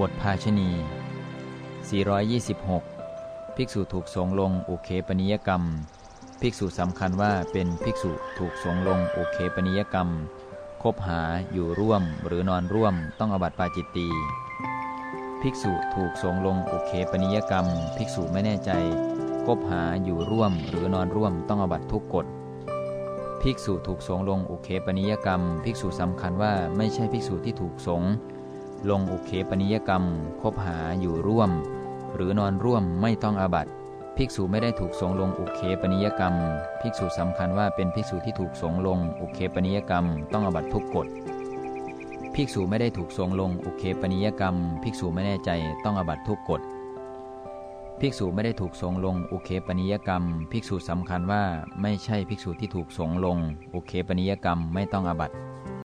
บทภาชณี 426 ภิกษุถูกสงลงอุเคปนิยกรรม ภิกษุสำคัญว่าเป็นภิกษุถูกสงลงอุเคปนิยกรรม คบหาอยู่ร่วมหรือนอนร่วมต้องอบัติปาจิตตี ภิกษุถูกสงลงอุเคปนิยกรรม ภิกษุไม่แน่ใจ คบหาอยู่ร่วมหรือนอนร่วมต้องอบัติทุกกฎภิกษุถูกสงลงอุเคปนิยกรรม ภิกษุสำคัญว่าไม่ใช่ภิกษุที่ถูกสง ลงอุเคปนิยกรรม คบหาอยู่ร่วม หรือนอนร่วมไม่ต้องอาบัติภิกษุไม่ได้ถูกสงลงอุเคปนิยกรรม ภิกษุสำคัญว่าเป็นภิกษุที่ถูกสงลงอุเคปนิยกรรม ต้องอาบัติทุกกฎ ภิกษุไม่ได้ถูกสงลงอุเคปนิยกรรม ภิกษุไม่แน่ใจต้องอาบัติทุกกฎ ภิกษุไม่ได้ถูกสงลงอุเคปนิยกรรม ภิกษุสำคัญว่าไม่ใช่ภิกษุที่ถูกสงลงอุเคปนิยกรรมไม่ต้องอาบัติ